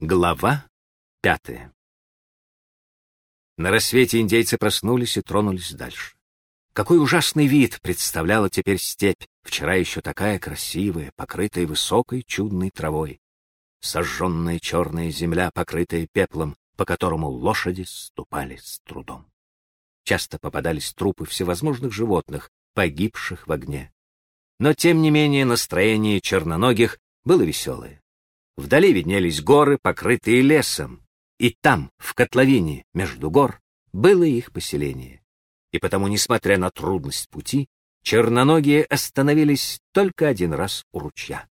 Глава пятая На рассвете индейцы проснулись и тронулись дальше. Какой ужасный вид представляла теперь степь, вчера еще такая красивая, покрытая высокой чудной травой. Сожженная черная земля, покрытая пеплом, по которому лошади ступали с трудом. Часто попадались трупы всевозможных животных, погибших в огне. Но, тем не менее, настроение черноногих было веселое. Вдали виднелись горы, покрытые лесом, и там, в котловине между гор, было их поселение. И потому, несмотря на трудность пути, черноногие остановились только один раз у ручья.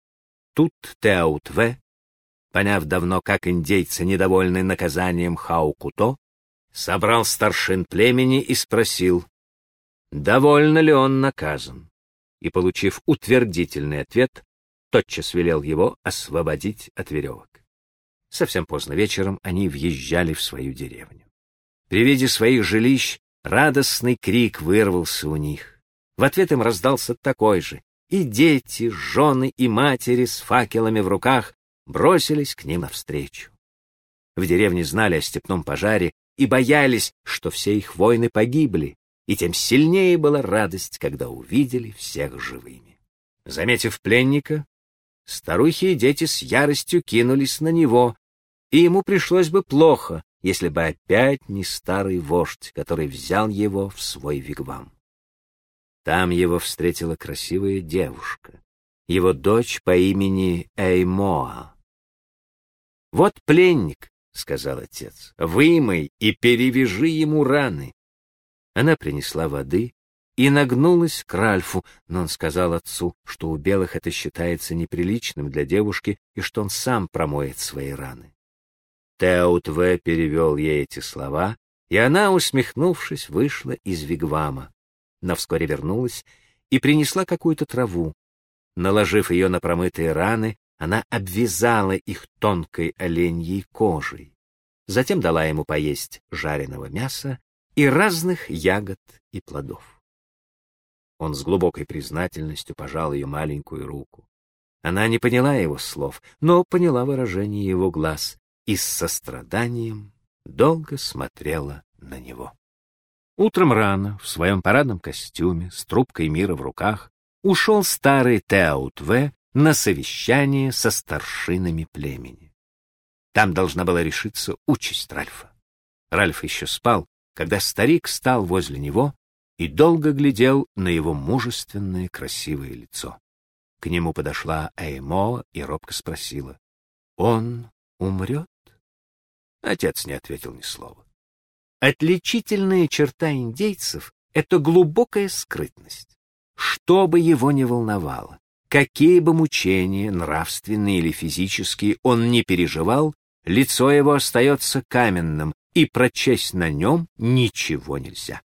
Тут Теаутве, поняв давно, как индейцы недовольны наказанием Хаукуто, собрал старшин племени и спросил, довольно ли он наказан. И, получив утвердительный ответ, тотчас велел его освободить от веревок. Совсем поздно вечером они въезжали в свою деревню. При виде своих жилищ радостный крик вырвался у них. В ответ им раздался такой же, и дети, жены и матери с факелами в руках бросились к ним навстречу. В деревне знали о степном пожаре и боялись, что все их воины погибли, и тем сильнее была радость, когда увидели всех живыми. Заметив пленника, Старухи и дети с яростью кинулись на него, и ему пришлось бы плохо, если бы опять не старый вождь, который взял его в свой вигвам. Там его встретила красивая девушка, его дочь по имени Эймоа. «Вот пленник», — сказал отец, — «вымой и перевяжи ему раны». Она принесла воды, и нагнулась к Ральфу, но он сказал отцу, что у белых это считается неприличным для девушки и что он сам промоет свои раны. Теутве перевел ей эти слова, и она, усмехнувшись, вышла из вигвама. Но вскоре вернулась и принесла какую-то траву. Наложив ее на промытые раны, она обвязала их тонкой оленьей кожей. Затем дала ему поесть жареного мяса и разных ягод и плодов. Он с глубокой признательностью пожал ее маленькую руку. Она не поняла его слов, но поняла выражение его глаз и с состраданием долго смотрела на него. Утром рано, в своем парадном костюме, с трубкой мира в руках, ушел старый Теаутве на совещание со старшинами племени. Там должна была решиться участь Ральфа. Ральф еще спал, когда старик стал возле него и долго глядел на его мужественное красивое лицо. К нему подошла Эймо и робко спросила, «Он умрет?» Отец не ответил ни слова. Отличительная черта индейцев — это глубокая скрытность. Что бы его ни волновало, какие бы мучения, нравственные или физические, он не переживал, лицо его остается каменным, и прочесть на нем ничего нельзя.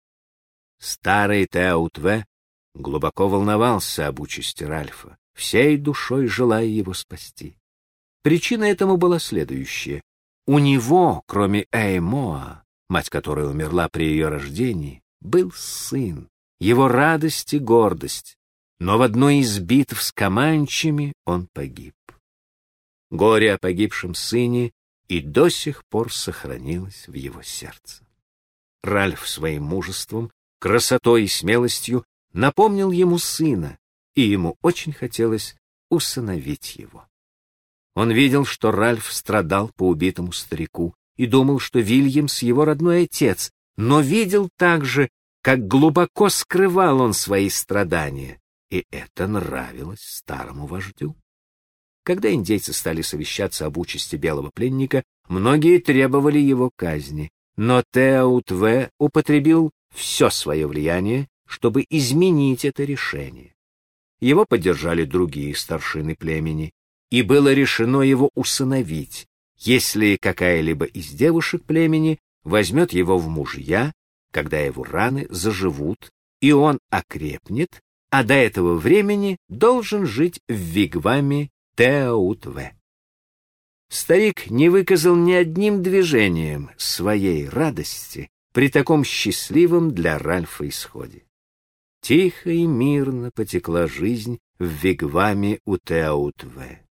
Старый Теаутве глубоко волновался об участи Ральфа, всей душой желая его спасти. Причина этому была следующая. У него, кроме Эймоа, мать которой умерла при ее рождении, был сын, его радость и гордость, но в одной из битв с Каманчами он погиб. Горе о погибшем сыне и до сих пор сохранилось в его сердце. Ральф своим мужеством красотой и смелостью напомнил ему сына, и ему очень хотелось усыновить его. Он видел, что Ральф страдал по убитому старику и думал, что Вильямс его родной отец, но видел также, как глубоко скрывал он свои страдания, и это нравилось старому вождю. Когда индейцы стали совещаться об участи белого пленника, многие требовали его казни, но Теаутве употребил все свое влияние, чтобы изменить это решение. Его поддержали другие старшины племени, и было решено его усыновить, если какая-либо из девушек племени возьмет его в мужья, когда его раны заживут, и он окрепнет, а до этого времени должен жить в вигваме Теаутве. Старик не выказал ни одним движением своей радости при таком счастливом для Ральфа исходе. Тихо и мирно потекла жизнь в вигваме у Теаутве.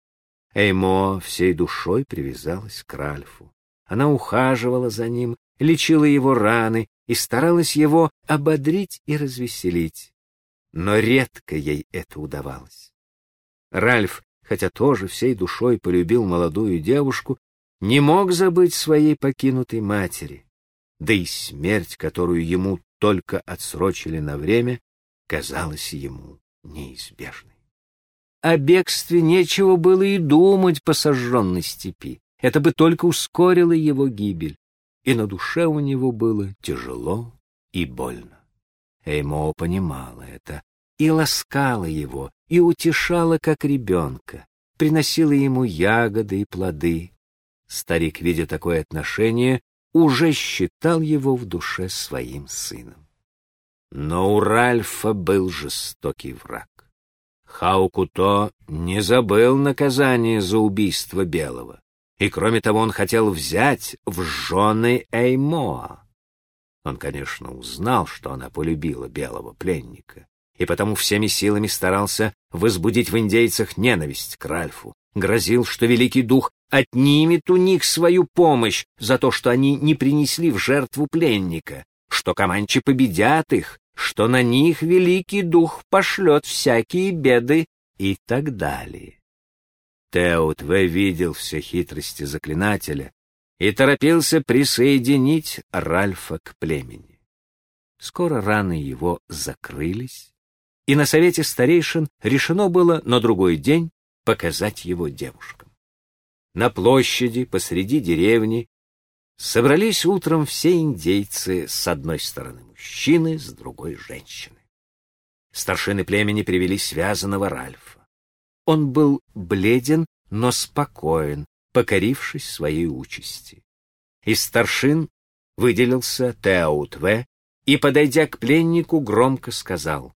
Эймо всей душой привязалась к Ральфу. Она ухаживала за ним, лечила его раны и старалась его ободрить и развеселить. Но редко ей это удавалось. Ральф, хотя тоже всей душой полюбил молодую девушку, не мог забыть своей покинутой матери, да и смерть, которую ему только отсрочили на время, казалась ему неизбежной. О бегстве нечего было и думать по сожженной степи. Это бы только ускорило его гибель, и на душе у него было тяжело и больно. Эймо понимала это и ласкала его, и утешала, как ребенка, приносила ему ягоды и плоды. Старик, видя такое отношение, уже считал его в душе своим сыном. Но у Ральфа был жестокий враг. Хаукуто не забыл наказание за убийство Белого, и, кроме того, он хотел взять в жены Эймоа. Он, конечно, узнал, что она полюбила белого пленника, и потому всеми силами старался возбудить в индейцах ненависть к Ральфу, грозил, что Великий Дух отнимет у них свою помощь за то, что они не принесли в жертву пленника, что команчи победят их, что на них Великий Дух пошлет всякие беды и так далее. Теутве видел все хитрости заклинателя и торопился присоединить Ральфа к племени. Скоро раны его закрылись, и на совете старейшин решено было на другой день показать его девушкам. На площади посреди деревни собрались утром все индейцы с одной стороны мужчины, с другой женщины. Старшины племени привели связанного Ральфа. Он был бледен, но спокоен, покорившись своей участи. Из старшин выделился Теаутве и, подойдя к пленнику, громко сказал,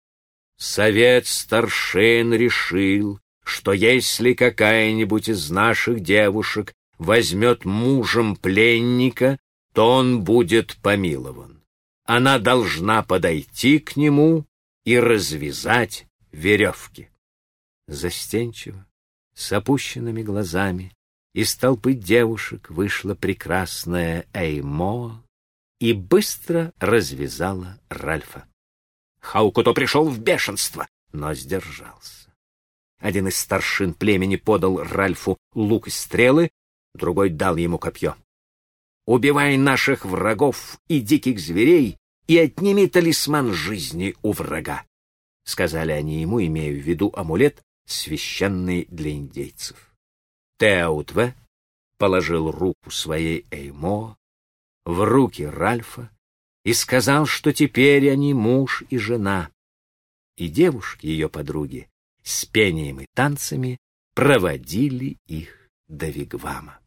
«Совет старшин решил, что если какая-нибудь из наших девушек возьмет мужем пленника, то он будет помилован. Она должна подойти к нему и развязать веревки. Застенчиво, с опущенными глазами, из толпы девушек вышла прекрасная Эймо и быстро развязала Ральфа. Хаукуто пришел в бешенство, но сдержался. Один из старшин племени подал Ральфу лук и стрелы, другой дал ему копье. «Убивай наших врагов и диких зверей и отними талисман жизни у врага», — сказали они ему, имея в виду амулет, священный для индейцев. Теаутве положил руку своей Эймо в руки Ральфа и сказал, что теперь они муж и жена, и девушки, ее подруги, с пением и танцами проводили их до Вигвама.